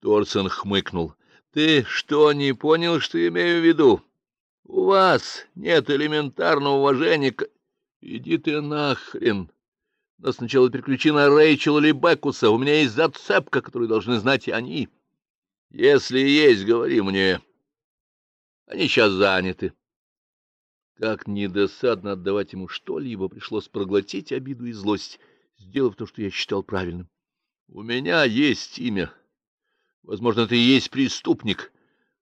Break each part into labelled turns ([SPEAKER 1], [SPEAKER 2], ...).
[SPEAKER 1] Торсон хмыкнул. — Ты что, не понял, что имею в виду? У вас нет элементарного уважения к... Иди ты нахрен! Но сначала переключи на Рэйчел или Бекуса. У меня есть зацепка, которую должны знать и они. Если есть, говори мне. Они сейчас заняты. Как недосадно отдавать ему что-либо, пришлось проглотить обиду и злость, сделав то, что я считал правильным. У меня есть имя. Возможно, ты и есть преступник.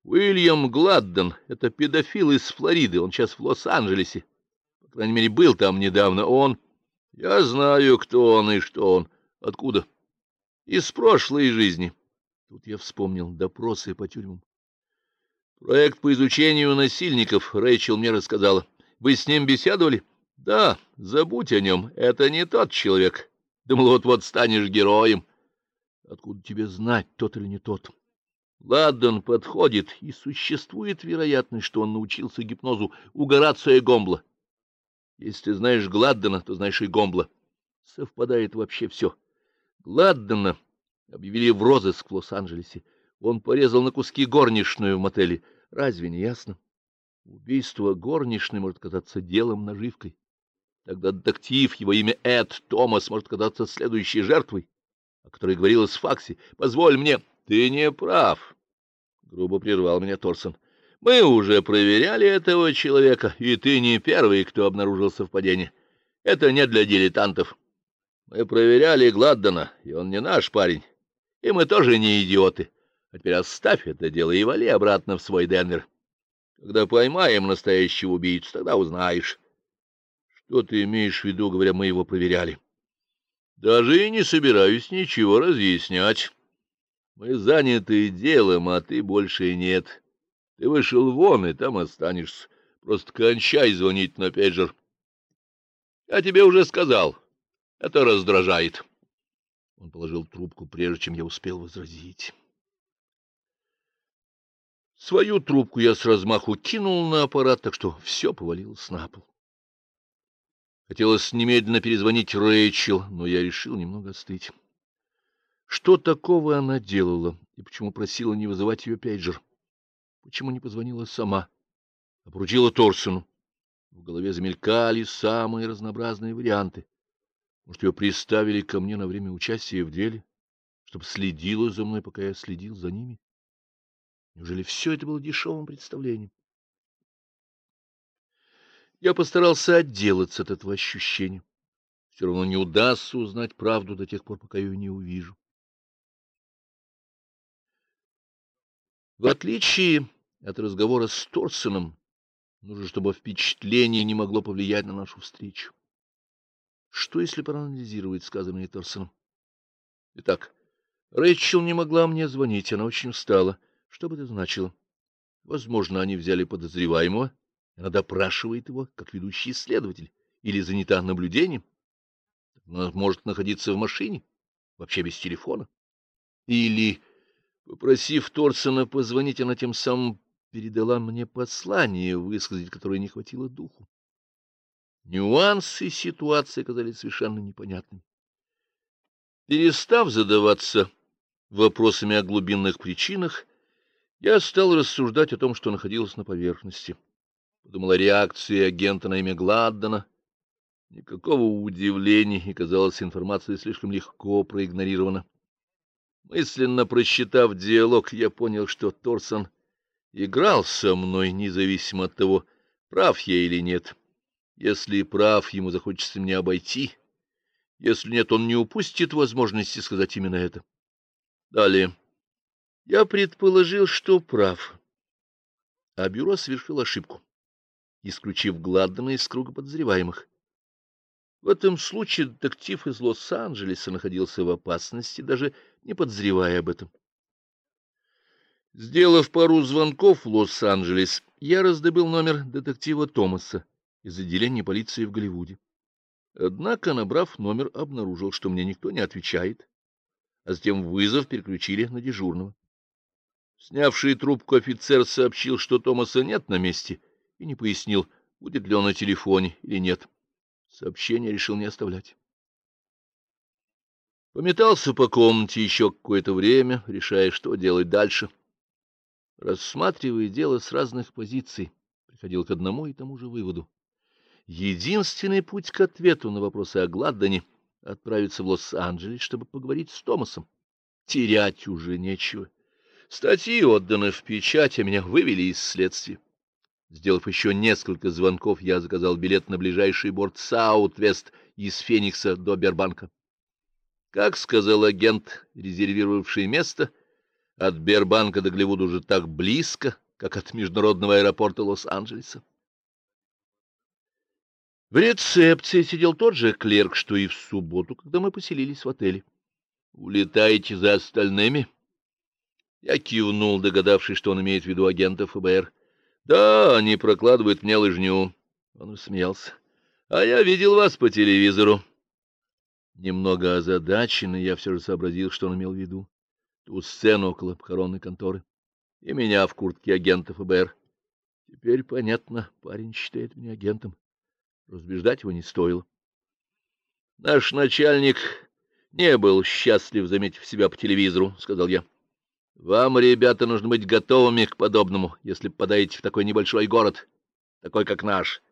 [SPEAKER 1] Уильям Гладден — это педофил из Флориды. Он сейчас в Лос-Анджелесе. По крайней мере, был там недавно. Он... Я знаю, кто он и что он. Откуда? Из прошлой жизни. Тут я вспомнил допросы по тюрьмам. Проект по изучению насильников, Рэйчел мне рассказала. Вы с ним беседовали? Да, забудь о нем. Это не тот человек. Думал, вот-вот станешь героем. Откуда тебе знать, тот или не тот? Ладден подходит, и существует вероятность, что он научился гипнозу у Горация Гомбла. Если ты знаешь Гладдена, то знаешь и Гомбла. Совпадает вообще все. Гладдена объявили в розыск в Лос-Анджелесе. Он порезал на куски горничную в мотеле. Разве не ясно? Убийство горничной может казаться делом наживкой. Тогда детектив, его имя Эд Томас, может казаться следующей жертвой, о которой говорилось в факсе. Позволь мне... Ты не прав, — грубо прервал меня Торсон. Мы уже проверяли этого человека, и ты не первый, кто обнаружил совпадение. Это не для дилетантов. Мы проверяли Гладдена, и он не наш парень. И мы тоже не идиоты. А теперь оставь это дело и вали обратно в свой Денвер. Когда поймаем настоящего убийцу, тогда узнаешь. Что ты имеешь в виду, говоря, мы его проверяли? Даже и не собираюсь ничего разъяснять. Мы заняты делом, а ты больше нет. Ты вышел вон, и там останешься. Просто кончай звонить на пейджер. Я тебе уже сказал. Это раздражает. Он положил трубку, прежде чем я успел возразить. Свою трубку я с размаху кинул на аппарат, так что все повалилось на пол. Хотелось немедленно перезвонить Рэйчел, но я решил немного остыть. Что такого она делала, и почему просила не вызывать ее пейджер? Почему не позвонила сама, а Торсону? В голове замелькали самые разнообразные варианты. Может, ее приставили ко мне на время участия в деле, чтобы следила за мной, пока я следил за ними? Неужели все это было дешевым представлением? Я постарался отделаться от этого ощущения. Все равно не удастся узнать правду до тех пор, пока ее не увижу. В отличие от разговора с Торсоном, нужно, чтобы впечатление не могло повлиять на нашу встречу. Что, если проанализировать сказанное Торсоном? Итак, Рэйчел не могла мне звонить, она очень устала. Что бы это значило? Возможно, они взяли подозреваемого, она допрашивает его, как ведущий следователь, или занята наблюдением. Она может находиться в машине, вообще без телефона. Или, попросив Торсона позвонить, она тем самым передала мне послание, высказать которое не хватило духу. Нюансы ситуации оказались совершенно непонятными. Перестав задаваться вопросами о глубинных причинах, я стал рассуждать о том, что находилось на поверхности. Подумал о реакции агента на имя Гладдена. Никакого удивления, и, казалось, информация слишком легко проигнорирована. Мысленно просчитав диалог, я понял, что Торсон играл со мной, независимо от того, прав я или нет. Если прав, ему захочется меня обойти. Если нет, он не упустит возможности сказать именно это. Далее. Я предположил, что прав. А бюро совершило ошибку, исключив Гладдена из круга подозреваемых. В этом случае детектив из Лос-Анджелеса находился в опасности, даже не подозревая об этом. Сделав пару звонков в Лос-Анджелес, я раздобыл номер детектива Томаса из отделения полиции в Голливуде. Однако, набрав номер, обнаружил, что мне никто не отвечает, а затем вызов переключили на дежурного. Снявший трубку офицер сообщил, что Томаса нет на месте, и не пояснил, будет ли он на телефоне или нет. Сообщение решил не оставлять. Пометался по комнате еще какое-то время, решая, что делать дальше. Рассматривая дело с разных позиций, приходил к одному и тому же выводу. Единственный путь к ответу на вопросы о Гладдоне — отправиться в Лос-Анджелес, чтобы поговорить с Томасом. Терять уже нечего. Статьи отданы в печать, а меня вывели из следствия. Сделав еще несколько звонков, я заказал билет на ближайший борт Саут-Вест из Феникса до Бербанка. Как сказал агент, резервировавший место, от Бербанка до Голливуда уже так близко, как от международного аэропорта Лос-Анджелеса. В рецепции сидел тот же клерк, что и в субботу, когда мы поселились в отеле. «Улетаете за остальными?» Я кивнул, догадавшись, что он имеет в виду агентов ФБР. «Да, они прокладывают мне лыжню». Он усмеялся. «А я видел вас по телевизору». Немного озадаченный, я все же сообразил, что он имел в виду. Ту сцену около похоронной конторы. И меня в куртке агента ФБР. Теперь понятно, парень считает меня агентом. Разбеждать его не стоило. Наш начальник не был счастлив, заметив себя по телевизору, — сказал я. Вам, ребята, нужно быть готовыми к подобному, если попадаете в такой небольшой город, такой как наш.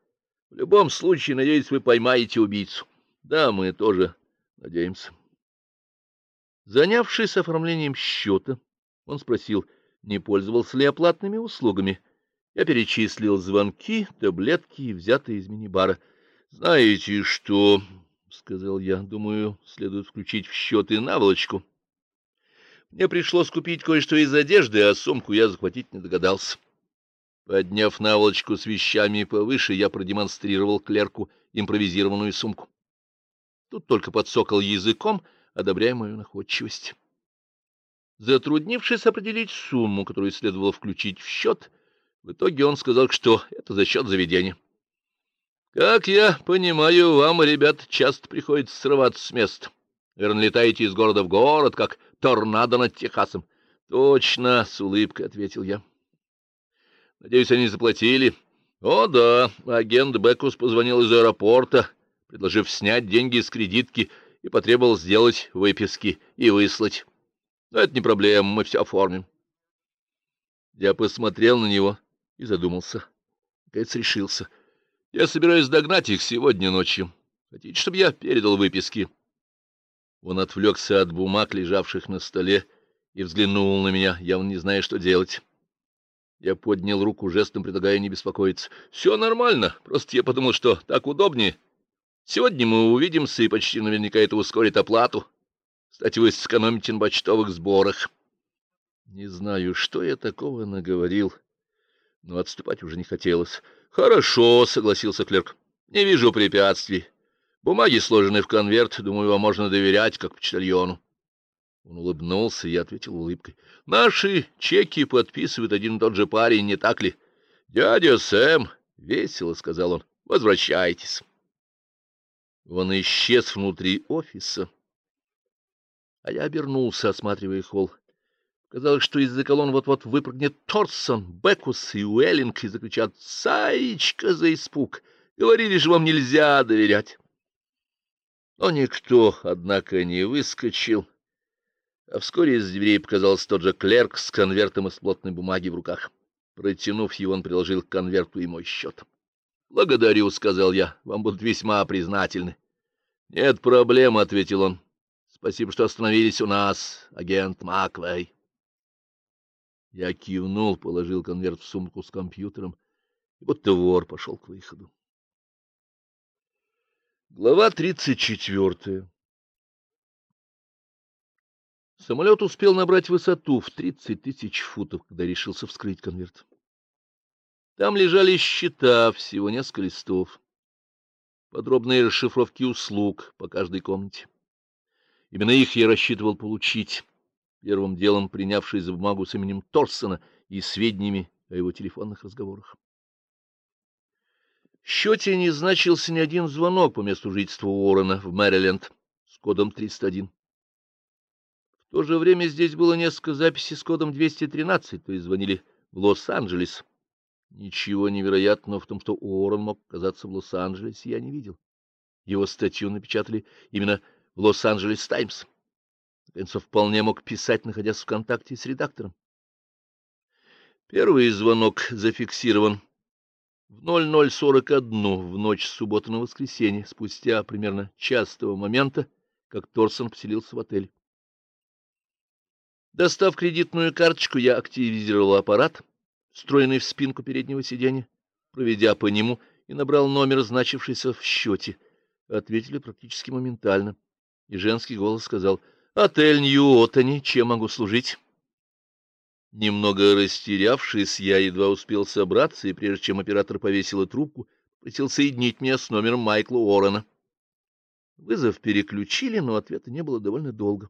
[SPEAKER 1] В любом случае, надеюсь, вы поймаете убийцу. Да, мы тоже Надеемся. Занявшись оформлением счета, он спросил, не пользовался ли оплатными услугами. Я перечислил звонки, таблетки, взятые из мини-бара. — Знаете что, — сказал я, — думаю, следует включить в счет и наволочку. Мне пришлось купить кое-что из одежды, а сумку я захватить не догадался. Подняв наволочку с вещами повыше, я продемонстрировал клерку импровизированную сумку. Тут только подсокал языком, одобряя мою находчивость. Затруднившись определить сумму, которую следовало включить в счет, в итоге он сказал, что это за счет заведения. — Как я понимаю, вам, ребят, часто приходится срываться с места. Верно, летаете из города в город, как торнадо над Техасом. — Точно, — с улыбкой ответил я. — Надеюсь, они заплатили. — О, да, агент Бекус позвонил из аэропорта предложив снять деньги с кредитки, и потребовал сделать выписки и выслать. Но это не проблема, мы все оформим. Я посмотрел на него и задумался. Наконец решился. Я собираюсь догнать их сегодня ночью. Хотите, чтобы я передал выписки? Он отвлекся от бумаг, лежавших на столе, и взглянул на меня, явно не зная, что делать. Я поднял руку, жестом предлагая не беспокоиться. — Все нормально, просто я подумал, что так удобнее. Сегодня мы увидимся, и почти наверняка это ускорит оплату. Кстати, вы сэкономите на почтовых сборах. Не знаю, что я такого наговорил, но отступать уже не хотелось. Хорошо, — согласился клерк. Не вижу препятствий. Бумаги сложены в конверт, думаю, вам можно доверять, как почтальону. Он улыбнулся, и ответил улыбкой. — Наши чеки подписывает один и тот же парень, не так ли? — Дядя Сэм, — весело сказал он, — возвращайтесь. Он исчез внутри офиса, а я обернулся, осматривая холл. Казалось, что из-за колонн вот-вот выпрыгнет Торсон, Бекус и Уэллинг и закричат «Саечка за испуг! Говорили же, вам нельзя доверять!» Но никто, однако, не выскочил, а вскоре из дверей показался тот же клерк с конвертом из плотной бумаги в руках. Протянув его, он приложил к конверту и мой счет. Благодарю, — сказал я, — вам будут весьма признательны. — Нет проблем, — ответил он. — Спасибо, что остановились у нас, агент Маквей. Я кивнул, положил конверт в сумку с компьютером, и будто вор пошел к выходу. Глава тридцать четвертая Самолет успел набрать высоту в тридцать тысяч футов, когда решился вскрыть конверт. Там лежали счета, всего несколько листов. Подробные расшифровки услуг по каждой комнате. Именно их я рассчитывал получить, первым делом принявший за бумагу с именем Торсона и сведениями о его телефонных разговорах. Счете не значился ни один звонок по месту жительства Уоррена в Мэриленд с кодом 301. В то же время здесь было несколько записей с кодом 213, то есть звонили в Лос-Анджелес. Ничего невероятного в том, что Уоррен мог оказаться в Лос-Анджелесе, я не видел. Его статью напечатали именно в Лос-Анджелес Таймс. Наконец, вполне мог писать, находясь в контакте с редактором. Первый звонок зафиксирован в 00.41 в ночь с субботы на воскресенье, спустя примерно час того момента, как Торсон поселился в отель. Достав кредитную карточку, я активизировал аппарат, встроенный в спинку переднего сиденья, проведя по нему и набрал номер, значившийся в счете. Ответили практически моментально, и женский голос сказал «Отель Нью-Отани, чем могу служить?» Немного растерявшись, я едва успел собраться, и прежде чем оператор повесила трубку, просил соединить меня с номером Майкла Уоррена. Вызов переключили, но ответа не было довольно долго.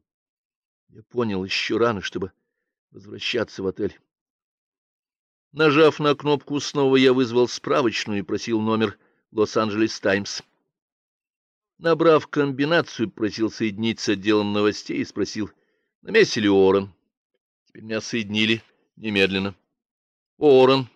[SPEAKER 1] Я понял еще рано, чтобы возвращаться в отель. Нажав на кнопку снова, я вызвал справочную и просил номер «Лос-Анджелес Таймс». Набрав комбинацию, просил соединить с отделом новостей и спросил, на месте ли Уоррен. Теперь меня соединили немедленно. Уоррен,